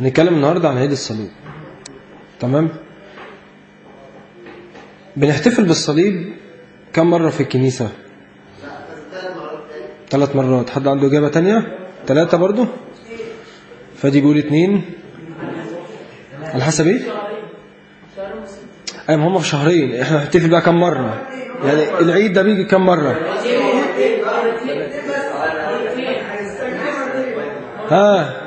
هنتكلم النهاردة عن عيد الصليب. تمام؟ بنحتفل بالصليب كم مرة في الكنيسة؟ ثلاث مرات. حد عنده إجابة تانية؟ ثلاثة برضو؟ فدي بيقول اتنين. على حسب إيه؟ أيوه هم في شهرين. إحنا هنحتفل بقى كم مرة؟ يعني العيد ده بيجي كم مرة؟ ها؟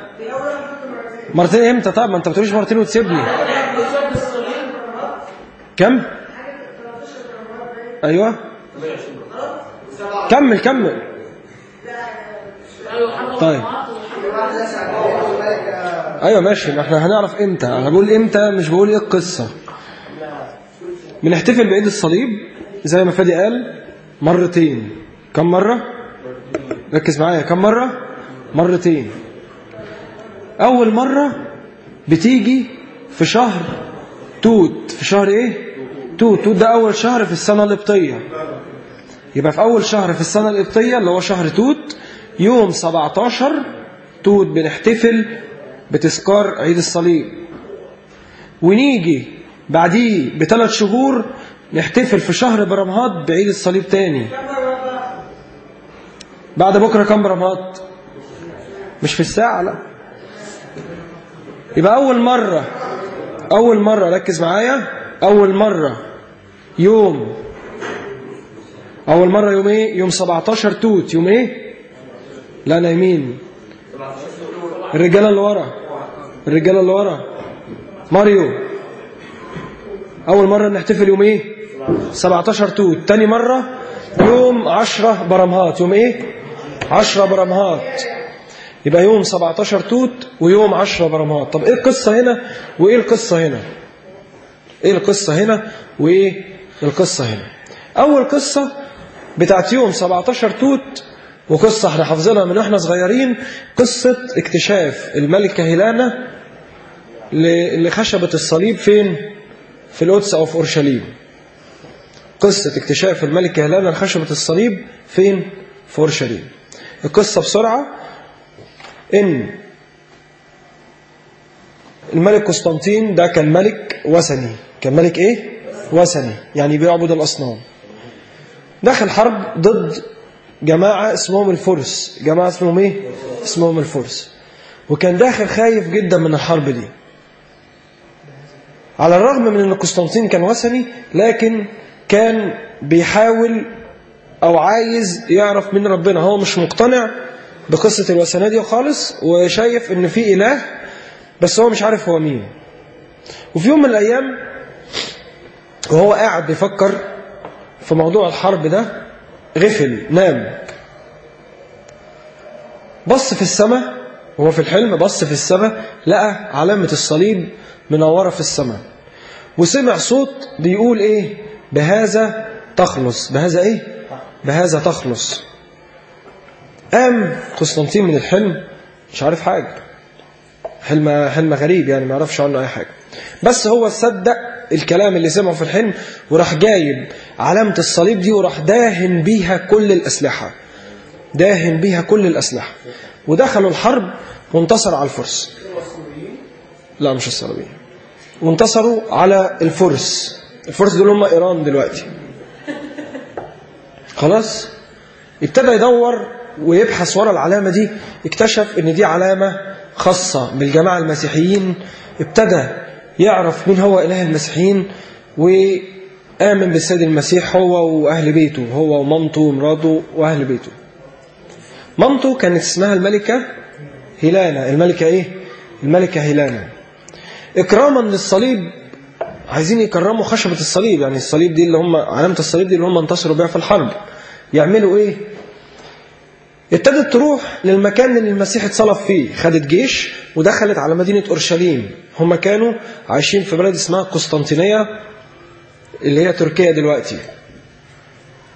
مرتين إمتى طب ما أنت بتقوليش مرتين وتسيبني. كم؟ أيوه. كمل كمل. طيب. أيوه ماشي. ما إحنا هنعرف إمتى. أنا بقول إمتى مش بقول إيه القصة. بنحتفل بعيد الصليب زي ما فادي قال مرتين. كم مرة؟ ركز معايا. كم مرة؟ مرتين. أول مرة بتيجي في شهر توت. في شهر إيه؟ توت. توت ده أول شهر في السنة القبطية. يبقى في أول شهر في السنة القبطية اللي هو شهر توت يوم 17 توت بنحتفل بتذكار عيد الصليب. ونيجي بعديه بثلاث شهور نحتفل في شهر برمهات بعيد الصليب تاني. بعد بكرة كم برمهات مش في الساعة لا. يبقى أول مرة أول مرة ركز معايا أول مرة يوم. أول مرة يوم إيه؟ يوم 17 توت. يوم إيه؟ لا نايمين الرجالة اللي ورا. الرجالة اللي ورا. ماريو. أول مرة نحتفل يوم إيه؟ 17 توت. تاني مرة يوم 10 برمهات. يوم إيه؟ 10 برمهات. يبقى يوم 17 توت ويوم 10 برمهات طب إيه القصة هنا؟ وإيه القصة هنا؟ إيه القصة هنا؟ وإيه القصة هنا؟ أول قصة بتاعت يوم 17 توت وقصة إحنا حافظينها من إحنا صغيرين قصة اكتشاف الملكة هيلانا لخشبة الصليب فين؟ في القدس أو في أورشليم. قصة اكتشاف الملكة هيلانا لخشبة الصليب فين؟ في أورشليم. القصة بسرعة إن الملك قسطنطين ده كان ملك وثني. كان ملك إيه؟ وثني. يعني بيعبد الأصنام. دخل حرب ضد جماعة اسمهم الفرس. جماعة اسمهم إيه؟ اسمهم الفرس. وكان داخل خايف جدا من الحرب دي. على الرغم من إن قسطنطين كان وثني لكن كان بيحاول أو عايز يعرف من ربنا. هو مش مقتنع بقصة الوثنية دي خالص وشايف إن في إله بس هو مش عارف هو مين. وفي يوم من الأيام وهو قاعد بيفكر في موضوع الحرب ده غفل نام. بص في السماء وهو في الحلم بص في السماء لقى علامة الصليب منورة في السماء وسمع صوت بيقول إيه؟ بهذا تخلص. بهذا إيه؟ بهذا تخلص. قام قسطنطين من الحلم مش عارف حاجة. حلم حلم غريب يعني ما يعرفش عنه أي حاجة. بس هو صدق الكلام اللي سمعه في الحلم وراح جايب علامة الصليب دي وراح داهن بيها كل الأسلحة. داهن بيها كل الأسلحة. ودخلوا الحرب وانتصروا على الفرس. لا مش الصليبيين. وانتصروا على الفرس. الفرس دول هم إيران دلوقتي. خلاص؟ ابتدى يدور ويبحث ورا العلامة دي اكتشف إن دي علامة خاصة بالجماعة المسيحيين. ابتدى يعرف مين هو إله المسيحيين وآمن بالسيد المسيح هو وأهل بيته هو ومامته ومراته وأهل بيته. مامته كانت اسمها الملكة هيلانا. الملكة إيه؟ الملكة هيلانا. إكراما للصليب عايزين يكرموا خشبة الصليب. يعني الصليب دي اللي هم علامة الصليب دي اللي هم انتصروا بها في الحرب. يعملوا إيه؟ ابتدت تروح للمكان اللي المسيح اتصلب فيه خدت جيش ودخلت على مدينة أورشليم. هم كانوا عايشين في بلد اسمها قسطنطينية اللي هي تركيا دلوقتي.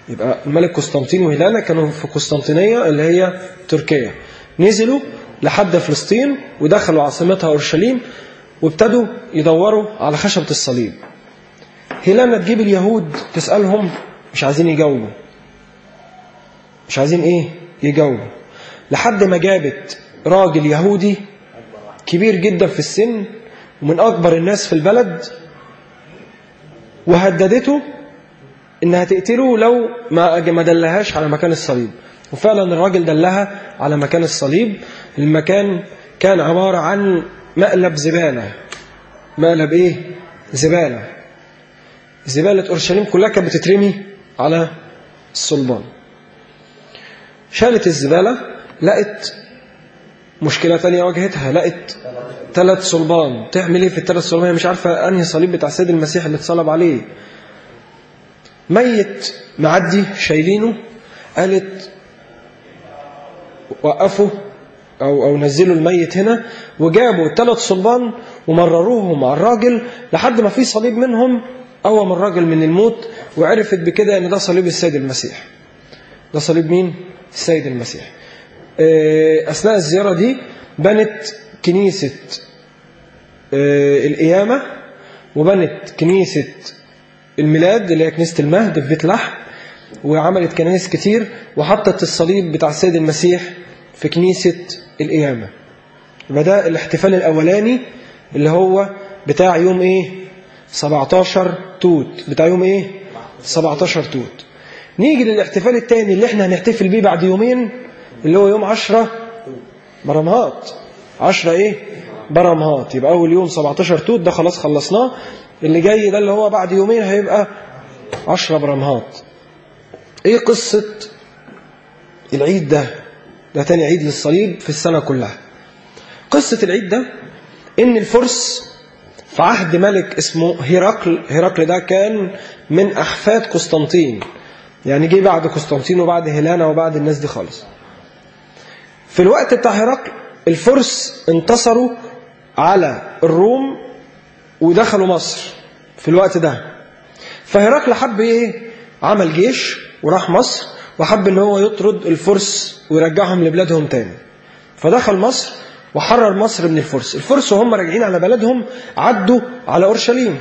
يبقى الملك قسطنطين وهيلانا كانوا في قسطنطينية اللي هي تركيا. نزلوا لحد فلسطين ودخلوا عاصمتها أورشليم وابتدوا يدوروا على خشبة الصليب. هيلانا تجيب اليهود تسألهم مش عايزين يجاوبوا. مش عايزين إيه؟ يجاوبوا لحد ما جابت راجل يهودي كبير جدا في السن ومن أكبر الناس في البلد وهددته إنها تقتله لو ما دلهاش على مكان الصليب. وفعلا الراجل دلها على مكان الصليب. المكان كان عبارة عن مقلب زبالة. مقلب إيه؟ زبالة. زبالة أورشليم كلها كانت بتترمي على الصلبان. شالت الزبالة لقت مشكلة تانية واجهتها لقت ثلاث صلبان. تعمل إيه في الثلاث صلبان؟ هي مش عارفة أنهي صليب بتاع السيد المسيح اللي اتصلب عليه. ميت معدي شايلينه قالت وقفوا أو, أو نزلوا الميت هنا وجابوا ثلاث صلبان ومرروهم على الراجل لحد ما في صليب منهم قوم الراجل من الموت وعرفت بكده إن ده صليب السيد المسيح. ده صليب مين؟ السيد المسيح. أثناء الزيارة دي بنت كنيسة القيامة وبنت كنيسة الميلاد اللي هي كنيسة المهد في بيت لحم وعملت كنائس كتير وحطت الصليب بتاع السيد المسيح في كنيسة القيامة. بدأ الاحتفال الأولاني اللي هو بتاع يوم إيه؟ 17 توت. بتاع يوم إيه؟ 17 توت. نيجي للاحتفال الثاني اللي إحنا هنحتفل بيه بعد يومين اللي هو يوم 10 برمهات. 10 إيه؟ برمهات. يبقى أول يوم 17 توت ده خلاص خلصناه. اللي جاي ده اللي هو بعد يومين هيبقى 10 برمهات. إيه قصة العيد ده؟ ده تاني عيد للصليب في السنة كلها. قصة العيد ده إن الفرس في عهد ملك اسمه هيراقل هيراقل ده كان من أحفاد قسطنطين. يعني جه بعد قسطنطين وبعد هيلانا وبعد الناس دي خالص. في الوقت بتاع هرقل الفرس انتصروا على الروم ودخلوا مصر في الوقت ده. فهرقل حب إيه؟ عمل جيش وراح مصر وحب إن هو يطرد الفرس ويرجعهم لبلادهم تاني. فدخل مصر وحرر مصر من الفرس. الفرس وهم راجعين على بلدهم عدوا على أورشليم.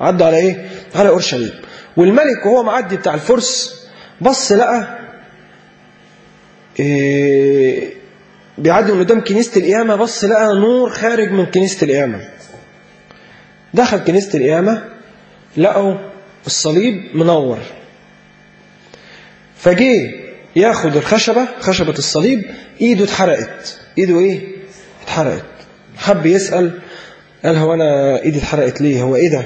عدوا على إيه؟ على أورشليم. والملك وهو معدي بتاع الفرس بص لقى إيه بيعدي من قدام كنيسة القيامة بص لقى نور خارج من كنيسة القيامة. دخل كنيسة القيامة لقوا الصليب منور. فجه ياخد الخشبة خشبة الصليب إيده اتحرقت. إيده إيه؟ اتحرقت. حب يسأل قال هو أنا إيدي اتحرقت ليه؟ هو إيه ده؟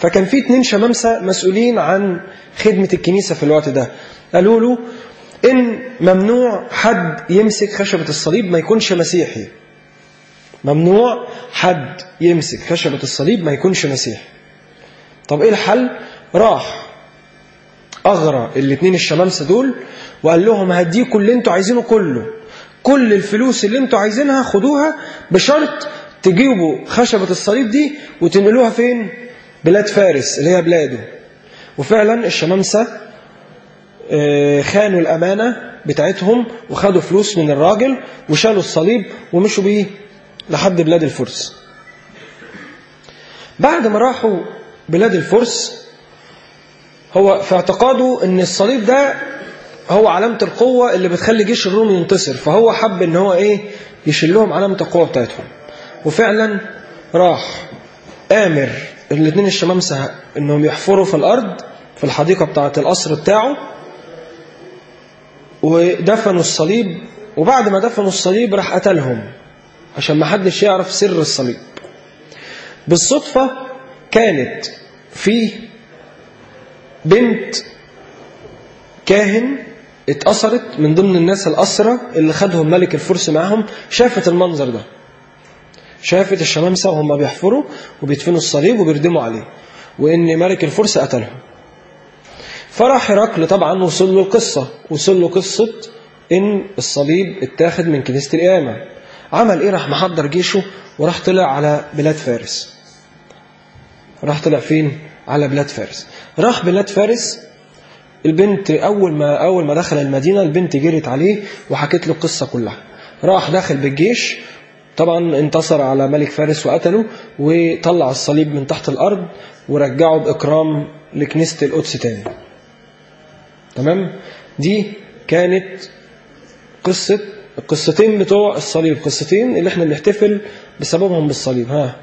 فكان في اتنين شمامسة مسؤولين عن خدمة الكنيسة في الوقت ده. قالوا له إن ممنوع حد يمسك خشبة الصليب ما يكونش مسيحي. ممنوع حد يمسك خشبة الصليب ما يكونش مسيحي. طب إيه الحل؟ راح أغرى الاتنين الشمامسة دول وقال لهم هديكوا اللي أنتوا عايزينه كله. كل الفلوس اللي أنتوا عايزينها خدوها بشرط تجيبوا خشبة الصليب دي وتنقلوها فين؟ بلاد فارس اللي هي بلاده. وفعلا الشمامسة خانوا الأمانة بتاعتهم وخدوا فلوس من الراجل وشالوا الصليب ومشوا بيه لحد بلاد الفرس. بعد ما راحوا بلاد الفرس هو في اعتقاده إن الصليب ده هو علامة القوة اللي بتخلي جيش الروم ينتصر. فهو حب إن هو إيه؟ يشيل لهم علامة القوة بتاعتهم. وفعلا راح آمر الاثنين الشمامسة انهم يحفروا في الأرض في الحديقة بتاعة القصر بتاعه ودفنوا الصليب وبعد ما دفنوا الصليب راح قتلهم عشان ما حدش يعرف سر الصليب. بالصدفة كانت في بنت كاهن اتأثرت من ضمن الناس الأسرة اللي خدهم ملك الفرس معاهم شافت المنظر ده. شافت الشمامسة وهم بيحفروا وبيدفنوا الصليب وبيردموا عليه وإن ملك الفرس قتلهم. فراح هرقل طبعا وصل له القصة وصل له قصة إن الصليب اتاخد من كنيسة القيامة. عمل إيه؟ راح محضر جيشه وراح طلع على بلاد فارس. راح طلع فين؟ على بلاد فارس. راح بلاد فارس البنت أول ما أول ما دخل المدينة البنت جرت عليه وحكت له القصة كلها. راح داخل بالجيش طبعا انتصر على ملك فارس وقتله وطلع الصليب من تحت الأرض ورجعه بإكرام لكنيسة القدس تاني. تمام؟ دي كانت قصة القصتين بتوع الصليب قصتين اللي إحنا بنحتفل بسببهم بالصليب. ها.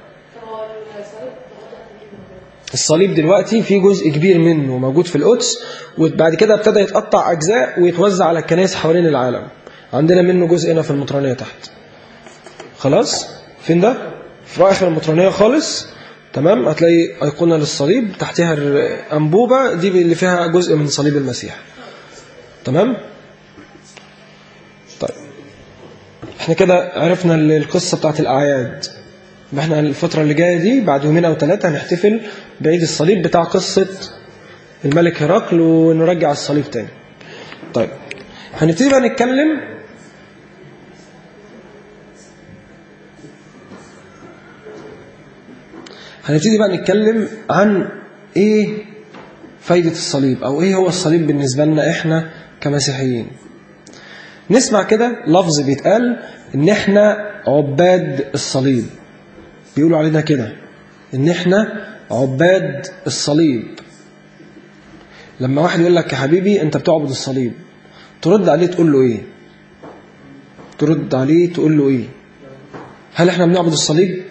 الصليب دلوقتي في جزء كبير منه موجود في القدس وبعد كده ابتدى يتقطع أجزاء ويتوزع على الكنائس حوالين العالم. عندنا منه جزء هنا في المطرانية تحت. خلاص؟ فين ده؟ في آخر المطرانية خالص. تمام؟ هتلاقي أيقونة للصليب. تحتها أنبوبة دي اللي فيها جزء من صليب المسيح. تمام؟ طيب. إحنا كده عرفنا القصة بتاعت الأعياد. إحنا الفترة اللي جاية دي بعد يومين أو ثلاثة هنحتفل بعيد الصليب بتاع قصة الملك هرقل ونرجع الصليب تاني. طيب. هنبتدي بقى نتكلم هنبتدي بقى نتكلم عن إيه فايدة الصليب أو إيه هو الصليب بالنسبة لنا إحنا كمسيحيين. نسمع كده لفظ بيتقال إن إحنا عباد الصليب. بيقولوا علينا كده إن إحنا عباد الصليب. لما واحد يقول لك يا حبيبي أنت بتعبد الصليب ترد عليه تقول له إيه؟ ترد عليه تقول له إيه؟ هل إحنا بنعبد الصليب؟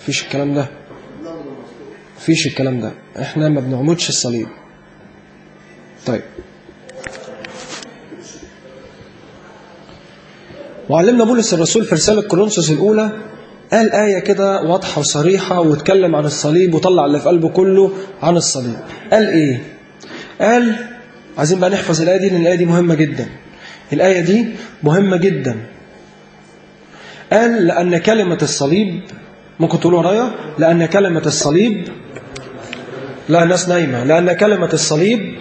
مفيش الكلام ده. مفيش الكلام ده. إحنا ما بنعبدش الصليب. طيب. وعلمنا بولس الرسول في رسالة كورنثوس الأولى قال آية كده واضحة وصريحة واتكلم عن الصليب وطلع اللي في قلبه كله عن الصليب. قال إيه؟ قال عايزين بقى نحفظ الآية دي لأن الآية دي مهمة جدا. الآية دي مهمة جدا. قال لأن كلمة الصليب ممكن تقولوا ورايا؟ لأن كلمة الصليب لا الناس نايمة. لأن كلمة الصليب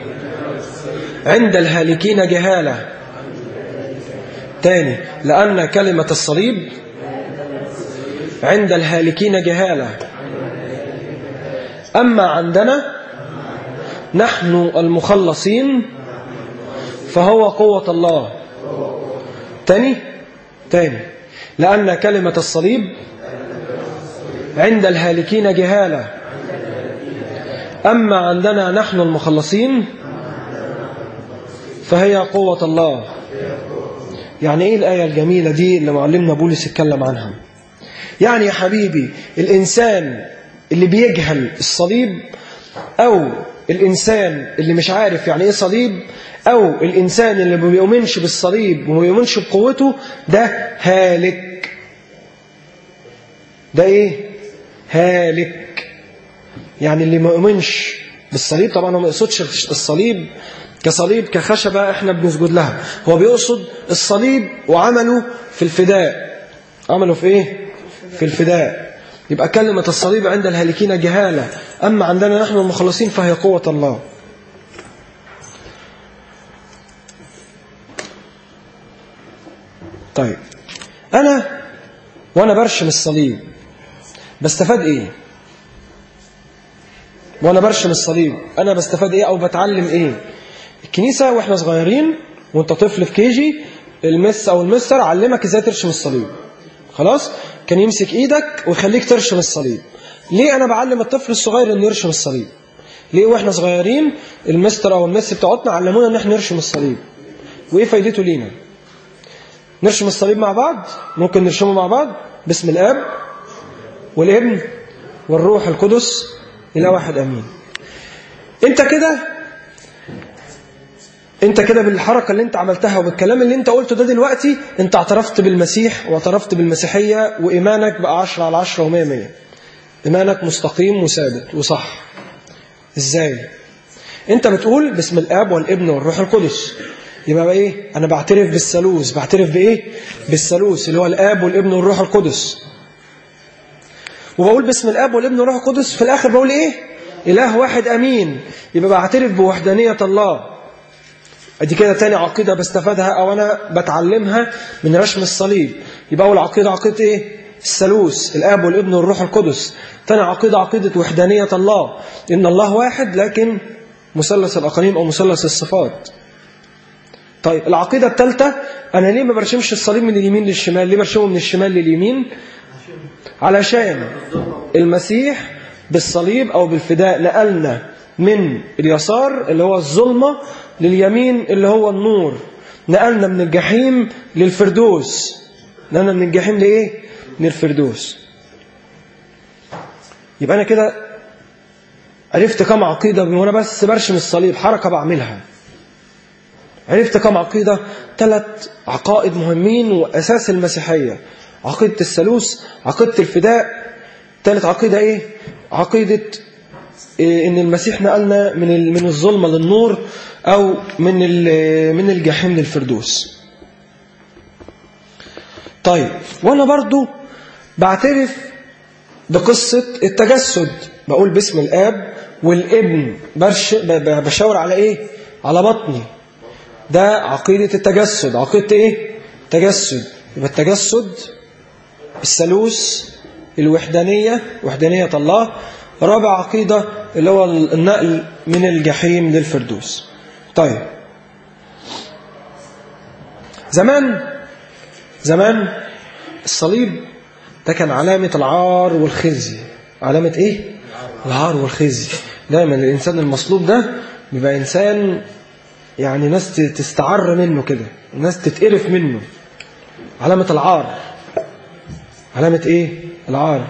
عند الهالكين جهالة. تاني لأن كلمة الصليب عند الهالكين جهالة. أما عندنا نحن المخلصين فهو قوة الله. تاني؟ تاني لأن كلمة الصليب عند الهالكين جهالة أما عندنا نحن المخلصين فهي قوة الله. يعني إيه الآية الجميلة دي اللي معلمنا بولس اتكلم عنها؟ يعني يا حبيبي الإنسان اللي بيجهل الصليب أو الإنسان اللي مش عارف يعني إيه صليب أو الإنسان اللي ما بيؤمنش بالصليب وما بيؤمنش بقوته ده هالك. ده إيه؟ هالك. يعني اللي ما يؤمنش بالصليب طبعا هو ما يقصدش الصليب كصليب كخشبة إحنا بنسجد لها. هو بيقصد الصليب وعمله في الفداء. عمله في إيه؟ في الفداء. يبقى كلمة الصليب عند الهالكين جهالة. أما عندنا نحن المخلصين فهي قوة الله. طيب. أنا وأنا برشم الصليب. بستفاد إيه؟ وأنا برشم الصليب. أنا بستفاد إيه أو بتعلم إيه؟ الكنيسة وإحنا صغيرين وأنت طفل في كيجي المس أو المستر علمك إزاي ترشم الصليب. خلاص؟ كان يمسك إيدك ويخليك ترشم الصليب. ليه أنا بعلم الطفل الصغير إنه يرشم الصليب؟ ليه وإحنا صغيرين المستر أو المس بتاعتنا علمونا إن إحنا نرشم الصليب؟ وإيه فايدته لينا. نرشم الصليب مع بعض؟ ممكن نرشمه مع بعض؟ باسم الآب. والابن والروح القدس إلى واحد أمين. أنت كده أنت كده بالحركة اللي أنت عملتها وبالكلام اللي أنت قلته ده دلوقتي أنت اعترفت بالمسيح واعترفت بالمسيحية وإيمانك بقى عشرة على عشرة ومية مية. إيمانك مستقيم وثابت وصح. إزاي؟ أنت بتقول باسم الآب والابن والروح القدس. يبقى بقى إيه؟ أنا بعترف بالثالوث. بعترف بإيه؟ بالثالوث اللي هو الآب والابن والروح القدس. وبقول باسم الآب والابن والروح القدس في الآخر بقول إيه؟ إله واحد أمين. يبقى بعترف بوحدانية الله. أدي كده تاني عقيدة بستفادها أو أنا بتعلمها من رشم الصليب. يبقى أول عقيدة عقيدة إيه؟ الثالوث الآب والابن والروح القدس. تاني عقيدة عقيدة وحدانية الله. إن الله واحد لكن مثلث الأقانيم أو مثلث الصفات. طيب العقيدة الثالثة أنا ليه ما برشمش الصليب من اليمين للشمال؟ ليه برشمه من الشمال لليمين؟ علشان المسيح بالصليب أو بالفداء نقلنا من اليسار اللي هو الظلمة لليمين اللي هو النور. نقلنا من الجحيم للفردوس. نقلنا من الجحيم لإيه؟ للفردوس. يبقى أنا كده عرفت كم عقيدة وأنا بس برشم الصليب حركة بعملها. عرفت كم عقيدة؟ ثلاث عقائد مهمين وأساس المسيحية. عقيدة الثالوث عقيدة الفداء. ثالث عقيدة إيه؟ عقيدة إيه إن المسيح نقلنا من من الظلمة للنور أو من من الجحيم للفردوس. طيب وأنا برضو بعترف بقصة التجسد. بقول باسم الآب والابن. برش بشاور على إيه؟ على بطني. ده عقيدة التجسد. عقيدة إيه؟ تجسد. يبقى التجسد الثالوث الوحدانية وحدانية الله. رابع عقيدة اللي هو النقل من الجحيم للفردوس. طيب. زمان زمان الصليب ده كان علامة العار والخزي. علامة إيه؟ العار والخزي. دايما الإنسان المصلوب ده بيبقى إنسان يعني ناس تستعر منه كده ناس تتقرف منه. علامة العار. علامة إيه؟ العار.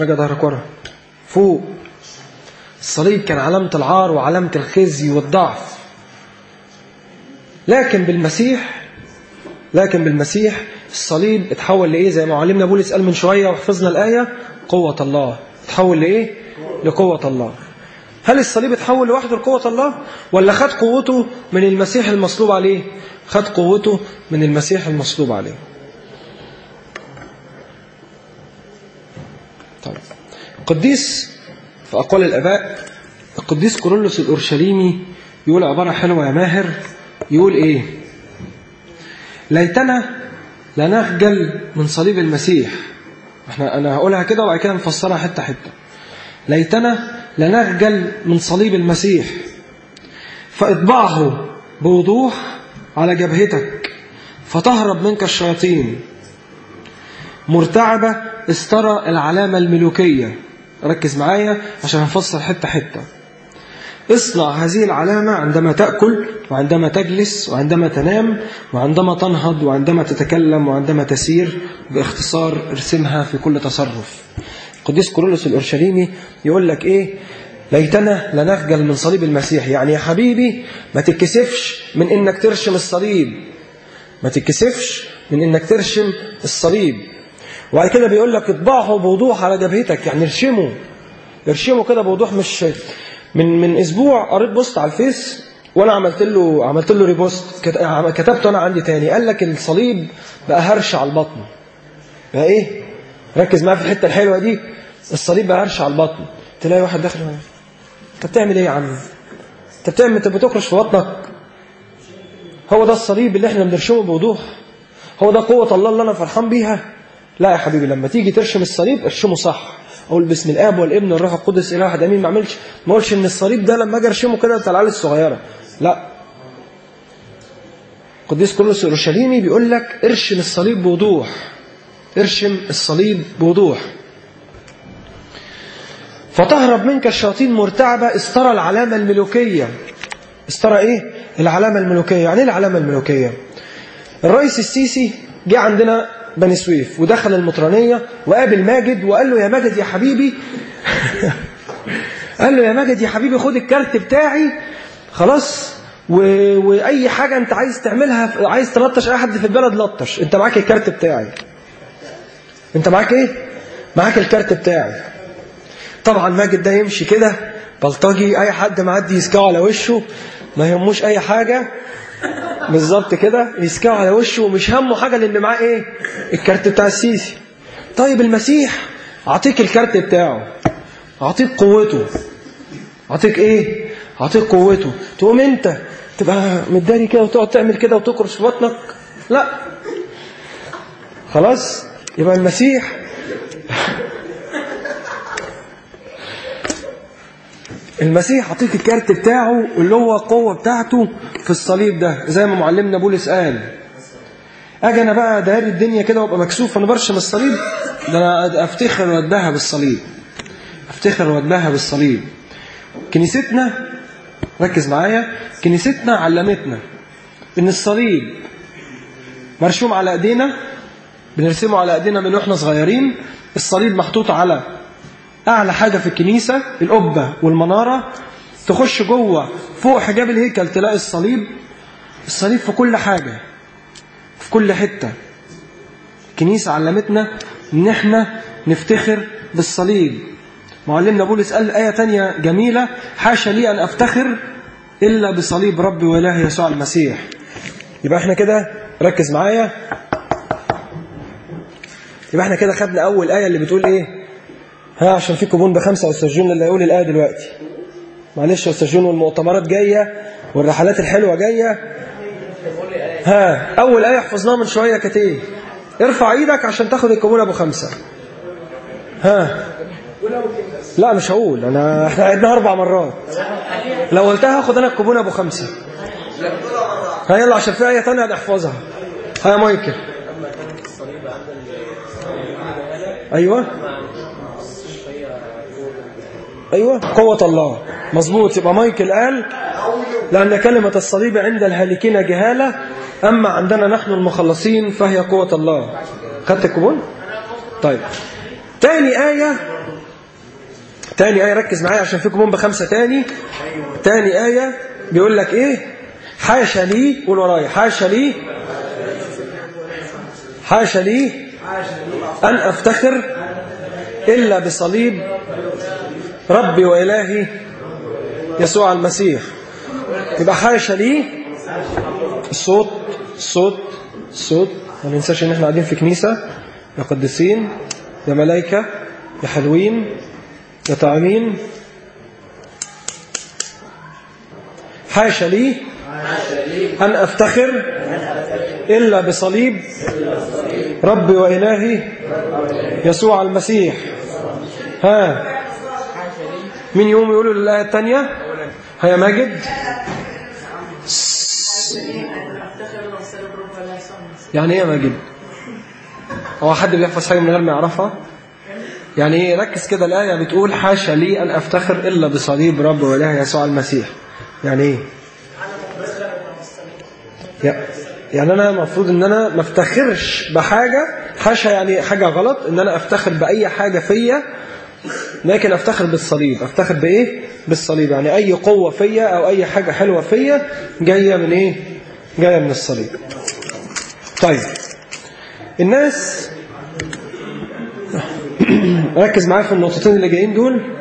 رجع ظهرك ورا. فوق. الصليب كان علامة العار وعلامة الخزي والضعف. لكن بالمسيح لكن بالمسيح الصليب اتحول لإيه؟ زي ما علمنا بولس قال من شوية وحفظنا الآية قوة الله. اتحول لإيه؟ لقوة الله. هل الصليب اتحول لوحده لقوة الله؟ ولا خد قوته من المسيح المصلوب عليه؟ خد قوته من المسيح المصلوب عليه. قديس في أقوال الأباء القديس كورولوس الأورشليمي يقول عبارة حلوة يا ماهر يقول إيه؟ ليتنا لا نخجل من صليب المسيح. إحنا أنا هقولها كده وبعد كده نفسرها حتة حتة. ليتنا لا نخجل من صليب المسيح. فاطبعه بوضوح على جبهتك فتهرب منك الشياطين. مرتعبة استرى العلامة الملوكية. ركز معايا عشان هنفسر حتة حتة. اصنع هذه العلامة عندما تأكل وعندما تجلس وعندما تنام وعندما تنهض وعندما تتكلم وعندما تسير باختصار ارسمها في كل تصرف. قديس كورولوس الأورشليمي يقول لك إيه؟ ليتنا لا نخجل من صليب المسيح. يعني يا حبيبي ما تتكسفش من إنك ترشم الصليب. ما تتكسفش من إنك ترشم الصليب. وبعد كده بيقول لك اطبعه بوضوح على جبهتك يعني ارشمه. ارشمه كده بوضوح مش من من أسبوع قريت بوست على الفيس وأنا عملت له عملت له ريبوست. كتبته أنا عندي تاني. قال لك الصليب بقى هرش على البطن. بقى إيه؟ ركز معايا في الحتة الحلوة دي. الصليب بقى هرش على البطن. تلاقي واحد داخل أنت بتعمل إيه يا عم؟ أنت بتعمل أنت بتكرش في بطنك. هو ده الصليب اللي إحنا بنرشمه بوضوح. هو ده قوة الله اللي أنا فرحان بيها. لا يا حبيبي لما تيجي ترشم الصليب ارشمه صح. أقول باسم الآب والابن والروح القدس إله واحد أمين ما أعملش ما أقولش إن الصليب ده لما أجي أرشمه كده بتاع العيال الصغيرة. لا. قديس كيرلس الأورشليمي بيقول لك ارشم الصليب بوضوح. ارشم الصليب بوضوح. فتهرب منك الشياطين مرتعبة إذ ترى العلامة الملوكية. إذ ترى إيه؟ العلامة الملوكية. يعني إيه العلامة الملوكية؟ الرئيس السيسي جه عندنا بني سويف. ودخل المطرانية وقابل ماجد وقال له يا ماجد يا حبيبي قال له يا ماجد يا حبيبي خد الكارت بتاعي خلاص و... وأي حاجة أنت عايز تعملها عايز تلطش أي حد في البلد لطش. أنت معاك الكارت بتاعي. أنت معاك إيه؟ معاك الكارت بتاعي. طبعا ماجد ده يمشي كده بلطجي أي حد معدي يسكعه على وشه ما يهموش أي حاجة. بالظبط كده. يسكعه على وشه ومش همه حاجة لأن معاه إيه؟ الكارت بتاع السيسي. طيب المسيح أعطيك الكارت بتاعه. أعطيك قوته. أعطيك إيه؟ أعطيك قوته. تقوم أنت تبقى متداري كده وتقعد تعمل كده وتكرش في بطنك. لا. خلاص؟ يبقى المسيح المسيح عطيك الكارت بتاعه اللي هو القوة بتاعته في الصليب ده زي ما معلمنا بولس قال. أجي أنا بقى داري الدنيا كده وأبقى مكسوف أنا برشم الصليب؟ ده أنا أفتخر واتباهى بالصليب. أفتخر واتباهى بالصليب. كنيستنا ركز معايا كنيستنا علمتنا إن الصليب مرشوم على أيدينا بنرسمه على أيدينا من وإحنا صغيرين الصليب محطوط على أعلى حاجة في الكنيسة القبة والمنارة. تخش جوه فوق حجاب الهيكل تلاقي الصليب. الصليب في كل حاجة في كل حتة. الكنيسة علمتنا إن إحنا نفتخر بالصليب. معلمنا بولس قال آية تانية جميلة حاشا لي أن أفتخر إلا بصليب ربي وإله يسوع المسيح. يبقى إحنا كده ركز معايا. يبقى إحنا كده خدنا أول آية اللي بتقول إيه؟ ها عشان في كوبون بخمسة أستاذ جون اللي هيقول الآية دلوقتي. معلش يا أستاذ جون والمؤتمرات جاية والرحلات الحلوة جاية. ها أول آية حفظناها من شوية كانت إيه ارفع إيدك عشان تاخد الكوبون أبو خمسة. ها. لا مش هقول. أنا إحنا عدناها أربع مرات. لو قلتها هاخد أنا الكوبون أبو خمسة. ها يلا عشان في آية ثانية هنحفظها ها يا مايكل. أيوه. أيوه قوة الله. مظبوط. يبقى مايكل قال لأن كلمة الصليب عند الهالكين جهالة أما عندنا نحن المخلصين فهي قوة الله. خدت الكوبون؟ طيب. تاني آية. تاني آية ركز معايا عشان في كوبون بخمسة تاني. تاني آية بيقول لك إيه؟ حاشا لي قول ورايا. حاشا لي. حاشا لي أن أفتخر إلا بصليب ربي وإلهي يسوع المسيح. يبقى حاشا لي الصوت الصوت الصوت ما ننساش إن إحنا قاعدين في كنيسة يا قديسين يا ملائكة يا حلوين يا طاعمين. حاشا لي أن أفتخر إلا بصليب ربي وإلهي يسوع المسيح. ها؟ مين يوم يقولوا الآية الثانية هيا ماجد. يعني إيه يا ماجد؟ هو حد بيحفظ حاجة من غير ما يعرفها؟ يعني إيه؟ ركز كده الآية بتقول حاشا لي أن أفتخر إلا بصليب رب وإله يسوع المسيح. يعني إيه؟ يعني أنا المفروض إن أنا ما أفتخرش بحاجة حاشا يعني حاجة غلط إن أنا أفتخر بأي حاجة فيا لكن أفتخر بالصليب. أفتخر بإيه؟ بالصليب. يعني أي قوة فيا أو أي حاجة حلوة فيا جاية من إيه؟ جاية من الصليب. طيب. الناس ركز معايا في النقطتين اللي جايين دول.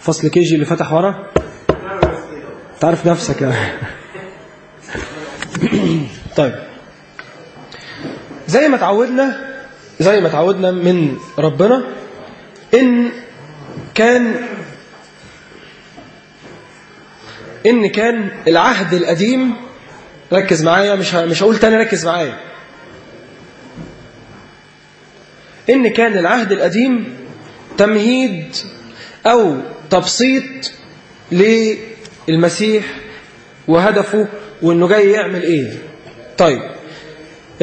فصل كيجي اللي فتح ورا. تعرف نفسك يعني. طيب. زي ما تعودنا زي ما تعودنا من ربنا إن كان إن كان العهد القديم ركز معايا مش مش هقول تاني ركز معايا. إن كان العهد القديم تمهيد أو تبسيط للمسيح وهدفه وإنه جاي يعمل إيه. طيب.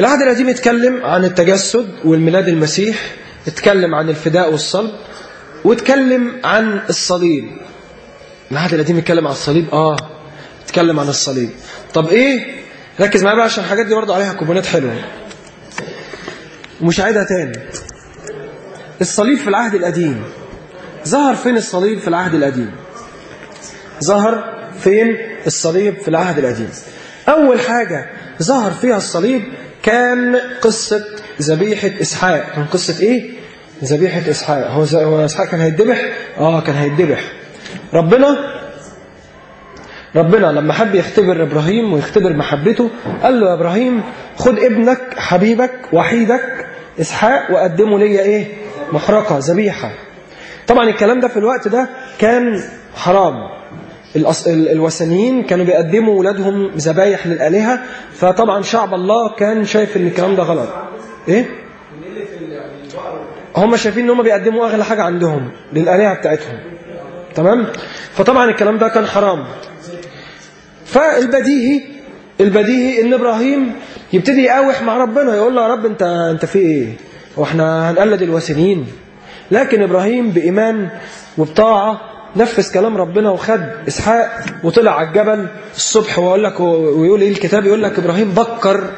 العهد القديم اتكلم عن التجسد والميلاد المسيح اتكلم عن الفداء والصلب واتكلم عن الصليب. العهد القديم اتكلم عن الصليب؟ آه اتكلم عن الصليب. طب إيه؟ ركز معايا بقى عشان الحاجات دي برضه عليها كوبونات حلوة. ومش عايدها تاني. الصليب في العهد القديم. ظهر فين الصليب في العهد القديم؟ ظهر فين الصليب في العهد القديم؟ أول حاجة ظهر فيها الصليب كان قصة ذبيحة إسحاق. كان قصة إيه؟ ذبيحة إسحاق. هو هو إسحاق كان هيتذبح؟ آه كان هيتذبح. ربنا ربنا لما حب يختبر إبراهيم ويختبر محبته قال له يا إبراهيم خد ابنك حبيبك وحيدك إسحاق وقدمه لي إيه؟ محرقة ذبيحة. طبعا الكلام ده في الوقت ده كان حرام. الوثنيين كانوا بيقدموا ولادهم ذبايح للآلهة فطبعا شعب الله كان شايف إن الكلام ده غلط. إيه؟ هم شايفين إن هم بيقدموا أغلى حاجة عندهم للآلهة بتاعتهم. تمام؟ فطبعا الكلام ده كان حرام. فالبديهي البديهي إن إبراهيم يبتدي يقاوح مع ربنا يقول له يا رب أنت أنت في إيه؟ وإحنا هنقلد الوثنيين. لكن إبراهيم بإيمان وبطاعة نفذ كلام ربنا وخد إسحاق وطلع على الجبل الصبح ويقول لك ويقول إيه الكتاب؟ يقول لك إبراهيم بكر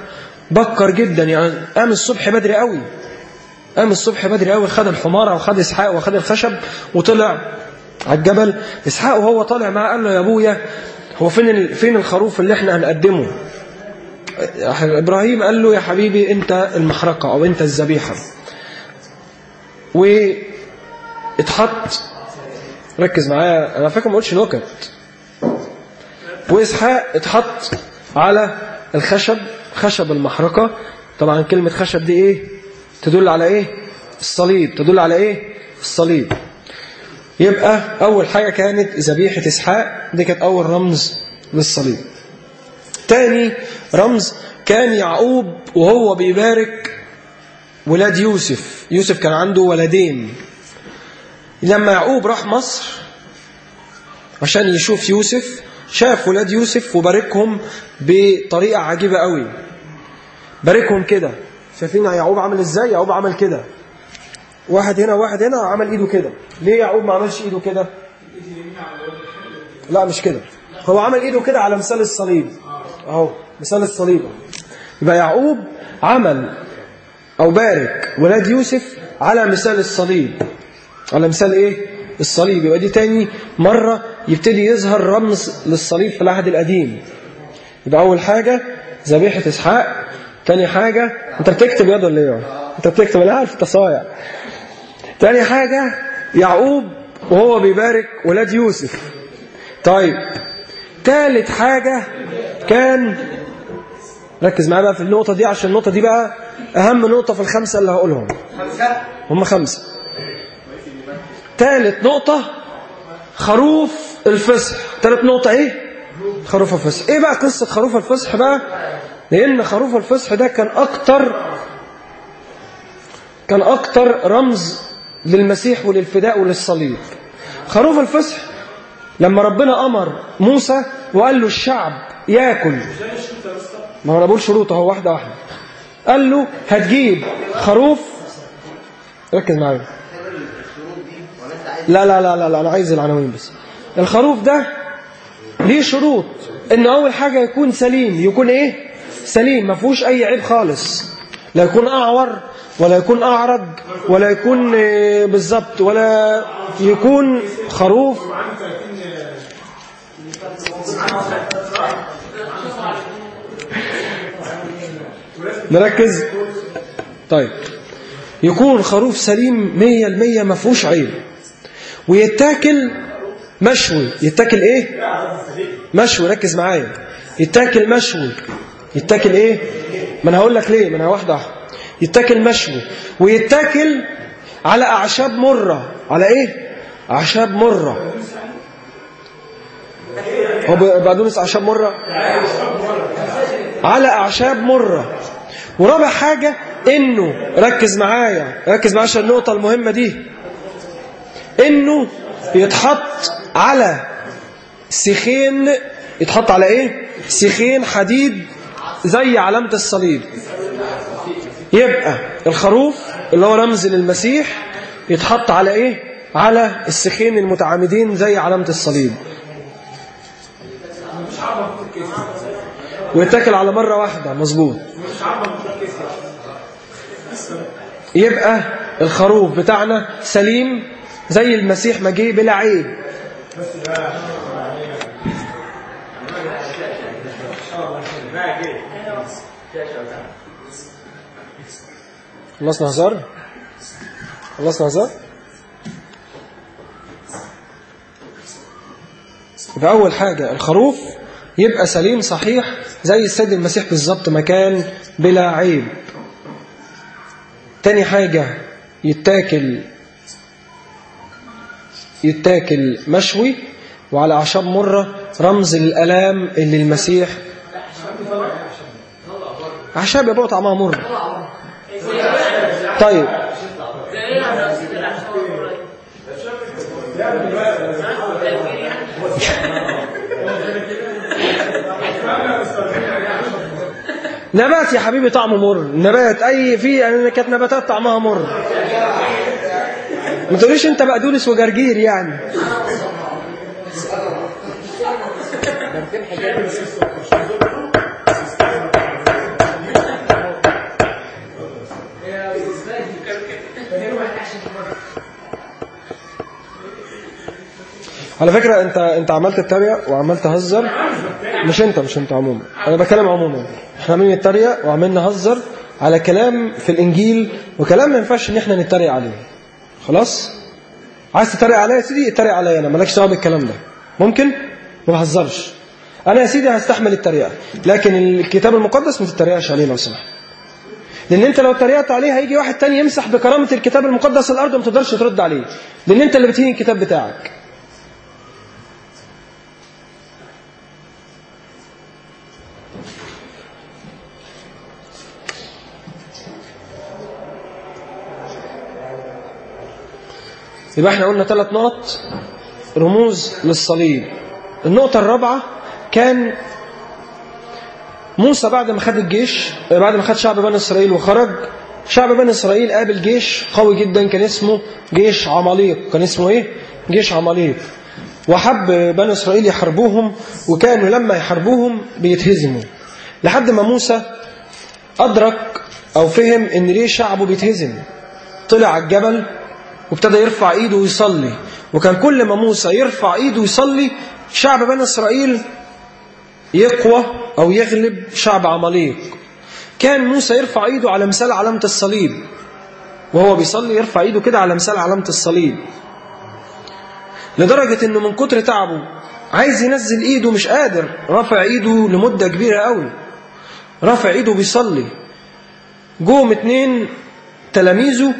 بكر جدا. يعني قام الصبح بدري قوي. قام الصبح بدري قوي خد الحمارة وخد إسحاق وخد الخشب وطلع على الجبل. إسحاق وهو طالع معاه قال له يا أبويا هو فين فين الخروف اللي إحنا هنقدمه؟ إبراهيم قال له يا حبيبي أنت المحرقة أو أنت الذبيحة. واتحط ركز معايا. أنا فاكر ما قلتش نكت وإسحاق اتحط على الخشب خشب المحرقة. طبعا كلمة خشب دي إيه؟ تدل على إيه؟ الصليب. تدل على إيه؟ الصليب. يبقى أول حاجة كانت ذبيحة إسحاق. دي كانت أول رمز للصليب. تاني رمز كان يعقوب وهو بيبارك ولاد يوسف. يوسف كان عنده ولدين. لما يعقوب راح مصر عشان يشوف يوسف شاف ولاد يوسف وباركهم بطريقة عجيبة قوي. باركهم كده. شايفين يعقوب عمل إزاي؟ يعقوب عمل كده. واحد هنا واحد هنا عمل ايده كده. ليه يعقوب ما عملش ايده كده؟ لا مش كده. هو عمل ايده كده على مثال الصليب. اهو مثال الصليب. يبقى يعقوب عمل أو بارك ولاد يوسف على مثال الصليب. على مثال إيه؟ الصليب. يبقى دي تاني مرة يبتدي يظهر رمز للصليب في العهد القديم. يبقى أول حاجة ذبيحة إسحاق تاني حاجة أنت بتكتب يد ولا إيه أنت بتكتب أنا عارف أنت صايع. تاني حاجة يعقوب وهو بيبارك ولاد يوسف. طيب تالت حاجة كان ركز معايا بقى في النقطة دي عشان النقطة دي بقى أهم نقطة في الخمسة اللي هقولهم. هم خمسة. تالت نقطة خروف الفصح تالت نقطة إيه؟ خروف الفصح إيه بقى قصة خروف الفصح بقى؟ لأن خروف الفصح ده كان أكتر كان أكتر رمز للمسيح وللفداء وللصليب. خروف الفصح لما ربنا أمر موسى وقال له الشعب ياكل. ما أنا بقول شروط أهو واحدة واحدة. قال له هتجيب خروف. ركز معايا. لا لا لا لا لا أنا عايز العناوين بس. الخروف ده ليه شروط؟ ان أول حاجة يكون سليم. يكون إيه؟ سليم ما فيهوش أي عيب خالص. لا يكون أعور ولا يكون أعرج ولا يكون بالظبط ولا يكون خروف. نركز. طيب. يكون خروف سليم مية المية ما فيهوش عيب. ويتاكل مشوي. يتاكل إيه؟ مشوي. ركز معايا. يتاكل مشوي. يتاكل إيه؟ ما أنا هقول لك ليه. ما أنا واحدة واحدة. يتاكل مشوي. ويتاكل على أعشاب مرة. على إيه؟ أعشاب مرة. هو بقدونس أعشاب مرة؟ على أعشاب مرة. ورابع حاجة إنه ركز معايا. ركز معايا عشان النقطة المهمة دي. إنه يتحط على سيخين يتحط على إيه؟ سيخين حديد زي علامة الصليب. يبقى الخروف اللي هو رمز للمسيح يتحط على إيه؟ على السيخين المتعامدين زي علامة الصليب. ويتاكل على مرة واحدة مظبوط. يبقى الخروف بتاعنا سليم زي المسيح ما جه بلا عيب. خلصنا هزار؟ خلصنا هزار؟ يبقى أول حاجة الخروف يبقى سليم صحيح زي السيد المسيح بالظبط مكان بلا عيب. تاني حاجة يتاكل يتاكل مشوي وعلى أعشاب مرة رمز للألام اللي المسيح أعشاب يبقى طعمها مر. طيب. نبات يا حبيبي طعمه مر. نبات. أي في يعني كانت نباتات طعمها مر. ما تقوليش انت بقدونس وجرجير يعني. على فكرة انت انت عملت تتريق وعملت تهزر مش انت مش انت عموما. أنا بتكلم عموما. إحنا عمالين نتريق وعمالين نهزر على كلام في الإنجيل وكلام ما ينفعش ان إحنا نتريق عليه. خلاص؟ عايز تتريق عليا يا سيدي؟ اتريق عليا أنا مالكش دعوة بالكلام ده. ممكن؟ ما بهزرش. أنا يا سيدي هستحمل التريقة لكن الكتاب المقدس ما تتريقش عليه لو سمحت. لأن أنت لو اتريقت عليه هيجي واحد تاني يمسح بكرامة الكتاب المقدس الأرض وما تقدرش ترد عليه. لأن أنت اللي بتهين الكتاب بتاعك. يبقى إحنا قلنا ثلاث نقط. رموز للصليب. النقطة الرابعة كان موسى بعد ما خد الجيش بعد ما خد شعب بني إسرائيل وخرج شعب بني إسرائيل قابل جيش قوي جدا كان اسمه جيش عماليق. كان اسمه إيه؟ جيش عماليق. وحب بني إسرائيل يحاربوهم وكانوا لما يحاربوهم بيتهزموا. لحد ما موسى أدرك أو فهم إن ليه شعبه بيتهزم. طلع على الجبل وابتدى يرفع ايده ويصلي. وكان كل ما موسى يرفع ايده ويصلي شعب بني إسرائيل يقوى أو يغلب شعب عماليق. كان موسى يرفع ايده على مثال علامة الصليب. وهو بيصلي يرفع ايده كده على مثال علامة الصليب. لدرجة إنه من كتر تعبه عايز ينزل ايده مش قادر. رفع ايده لمدة كبيرة قوي. رفع ايده بيصلي جوم اتنين تلاميذه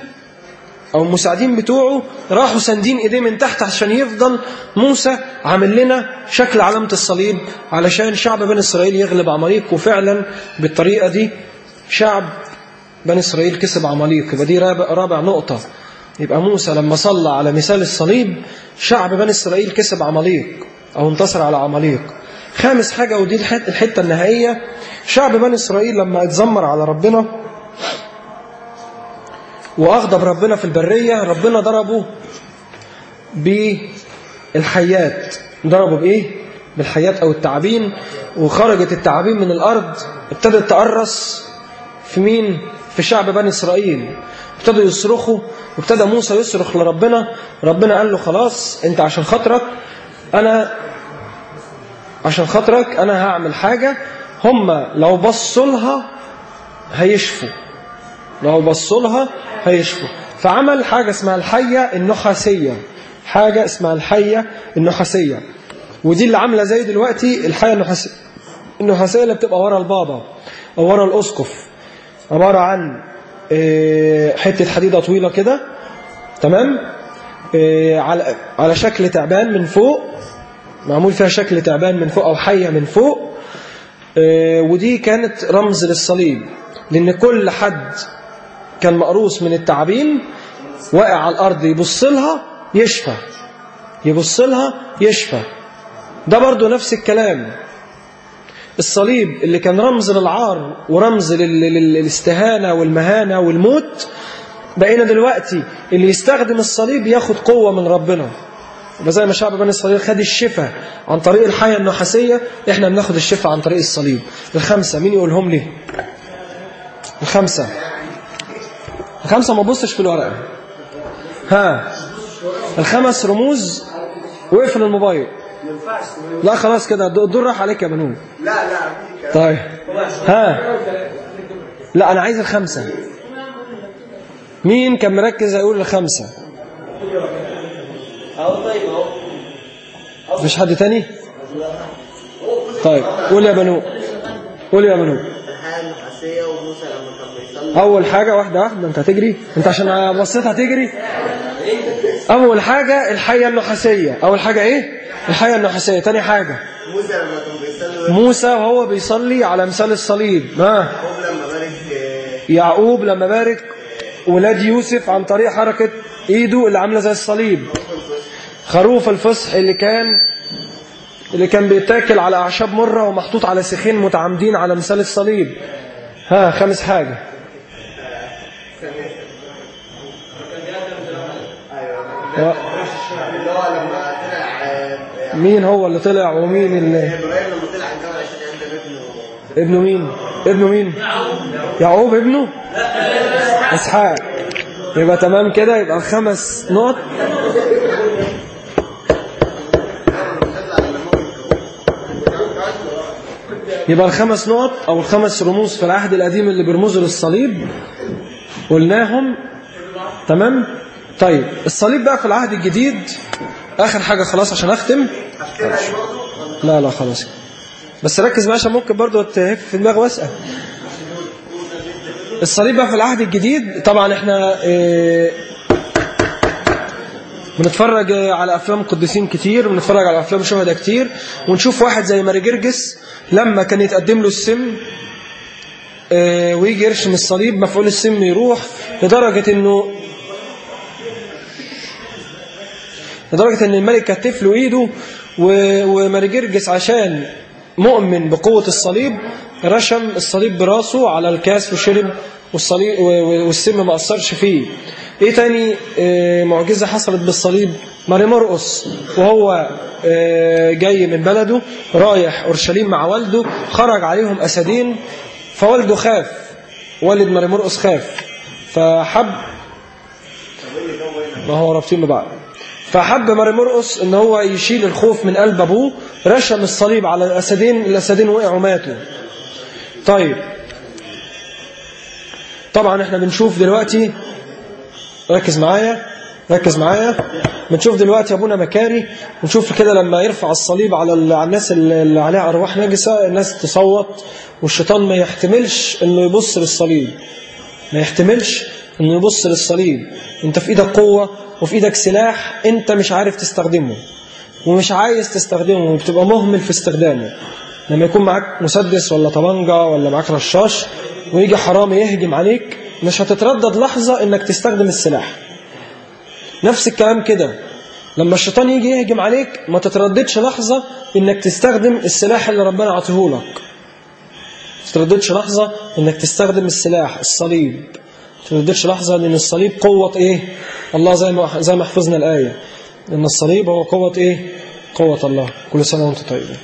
أو المساعدين بتوعه راحوا ساندين إيديه من تحت عشان يفضل موسى عامل لنا شكل علامة الصليب علشان شعب بني إسرائيل يغلب عماليق. وفعلا بالطريقة دي شعب بني إسرائيل كسب عماليق. يبقى دي رابع, نقطة. يبقى موسى لما صلى على مثال الصليب شعب بني إسرائيل كسب عماليق أو انتصر على عماليق. خامس حاجة ودي الحتة النهائية. شعب بني إسرائيل لما اتذمر على ربنا وأغضب ربنا في البرية ربنا ضربه بالحيات. ضربه بإيه؟ بالحيات أو التعابين. وخرجت التعابين من الأرض ابتدت تقرص في مين؟ في شعب بني إسرائيل. ابتدوا يصرخوا وابتدى موسى يصرخ لربنا. ربنا قال له خلاص أنت عشان خاطرك أنا عشان خاطرك أنا هعمل حاجة. هم لو بصوا لها هيشفوا. لو بصوا لها هيشفوا فعمل حاجة اسمها الحية النحاسية حاجة اسمها الحية النحاسية ودي اللي عاملة زي دلوقتي الحية النحاسية النحاسية اللي بتبقى ورا البابا أو ورا الأسقف. عبارة عن حتة حديدة طويلة كده. تمام؟ على على شكل تعبان من فوق. معمول فيها شكل تعبان من فوق أو حية من فوق. ودي كانت رمز للصليب. لأن كل حد كان مقروس من التعابين واقع على الأرض يبص لها يشفى. يبص لها يشفى. ده برضو نفس الكلام. الصليب اللي كان رمز للعار ورمز للاستهانة والمهانة والموت بقينا دلوقتي اللي يستخدم الصليب ياخد قوة من ربنا. زي ما شعب بني إسرائيل خد الشفاء عن طريق الحياة النحاسية إحنا بناخد الشفاء عن طريق الصليب. الخمسة مين يقولهم لي؟ الخمسة. الخمسة ما بصش في الورقة. ها. الخمس رموز واقفل الموبايل لا خلاص كده الدور راح عليك يا بنون. لا لا طيب. ها. لا أنا عايز الخمسة. مين كان مركز هيقول الخمسة؟ طيب مفيش حد تاني؟ طيب قول يا بنو قول يا بنو الحياة النحاسية وموسى لما كان بيصلي أول حاجة واحدة واحدة. أنت هتجري. أنت عشان بصيت هتجري. أول حاجة الحية النحاسية. أول حاجة إيه؟ الحية النحاسية. تاني حاجة. موسى لما كان بيصلي موسى وهو بيصلي على مثال الصليب. ها؟ يعقوب لما بارك آه، يعقوب لما بارك ولاد يوسف عن طريق حركة إيده اللي عاملة زي الصليب. خروف الفصح اللي كان اللي كان بيتاكل على أعشاب مرة ومحطوط على سيخين متعامدين على مثال الصليب. ها خامس حاجة. و- مين هو اللي طلع ومين اللي ابنه مين؟ ابنه مين؟ يعقوب ابنه؟ إسحاق. يبقى تمام كده؟ يبقى خمس نقط. يبقى الخمس نقط أو الخمس رموز في العهد القديم اللي بيرمزوا للصليب. قلناهم. تمام؟ طيب الصليب بقى في العهد الجديد آخر حاجة خلاص عشان أختم. لا لا خلاص. بس ركز معايا عشان ممكن برضو تهف في دماغي واسأل الصليب بقى في العهد الجديد طبعا إحنا آه بنتفرج على أفلام قديسين كتير بنتفرج على أفلام شهداء كتير ونشوف واحد زي ماري جرجس لما كان يتقدم له السم آه ويجي يرشم الصليب مفعول السم يروح لدرجة إنه لدرجة إن الملك كتف له إيده وماري جرجس عشان مؤمن بقوة الصليب رشم الصليب براسه على الكاس وشرب والصليب والسم ما أثرش فيه. إيه تاني؟ آه معجزة حصلت بالصليب. ماري مرقس وهو آه جاي من بلده رايح أورشليم مع والده خرج عليهم أسدين فوالده خاف. والد ماري مرقس خاف. فحب ما هو رابطين ببعض. فحب ماري مرقس إن هو يشيل الخوف من قلب أبوه رشم الصليب على الأسدين الأسدين وقعوا ماتوا. طيب. طبعا إحنا بنشوف دلوقتي ركز معايا ركز معايا. بنشوف دلوقتي أبونا مكاري بنشوف كده لما يرفع الصليب على الناس اللي عليها أرواح نجسة الناس تصوت والشيطان ما يحتملش إنه يبص للصليب. ما يحتملش إنه يبص للصليب. أنت في إيدك قوة وفي إيدك سلاح أنت مش عارف تستخدمه. ومش عايز تستخدمه وبتبقى مهمل في استخدامه. لما يكون معاك مسدس ولا طبنجة ولا معاك رشاش ويجي حرامي يهجم عليك مش هتتردد لحظة إنك تستخدم السلاح. نفس الكلام كده. لما الشيطان يجي يهجم عليك ما تترددش لحظة إنك تستخدم السلاح اللي ربنا عطيهولك ما تترددش لحظة إنك تستخدم السلاح الصليب. ما تترددش لحظة؟ لأن الصليب قوة إيه؟ الله زي ما زي ما حفظنا الآية. ان الصليب هو قوة إيه؟ قوة الله. كل سنة وأنتم طيبين.